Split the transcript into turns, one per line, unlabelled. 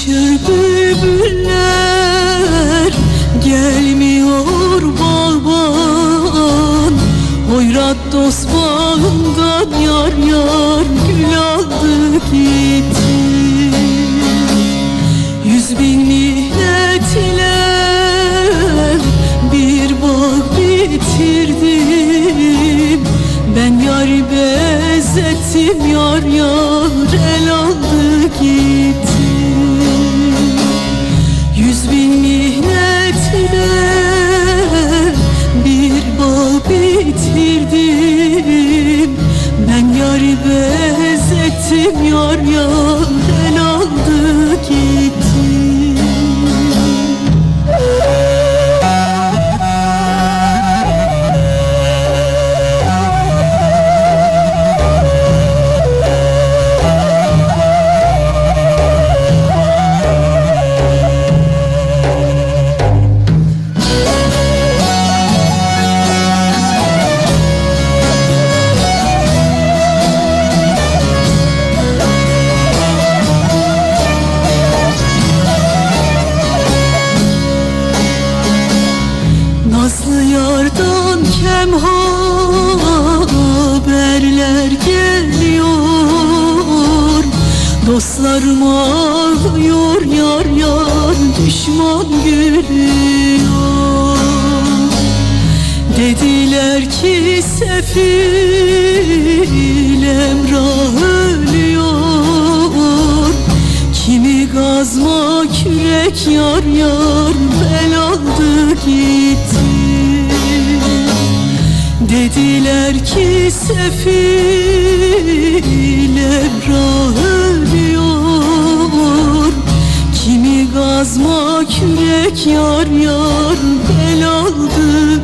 Uçuşur bülbüller Gelmiyor baban Hoyrat dost bağından Yar yar gül aldı gitti. Yüz bin mihnetle Bir bak bitirdim Ben yar bezettim Yar yar el aldı gitti. Bitirdim. Ben yar benzettim yar yar el aldı gitti Nazlı yardan kem haberler geliyor. Dostlarım ağlıyor yar yar düşman gülüyor. Dediler ki sefil Emrah ölüyor. Kimi gazma kürek yar yar bel aldı gitti Dediler ki sefil Ebrar Kimi gazma kürek yar yar bel aldı